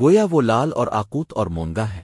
گویا وہ لال اور آقوت اور مونگا ہے۔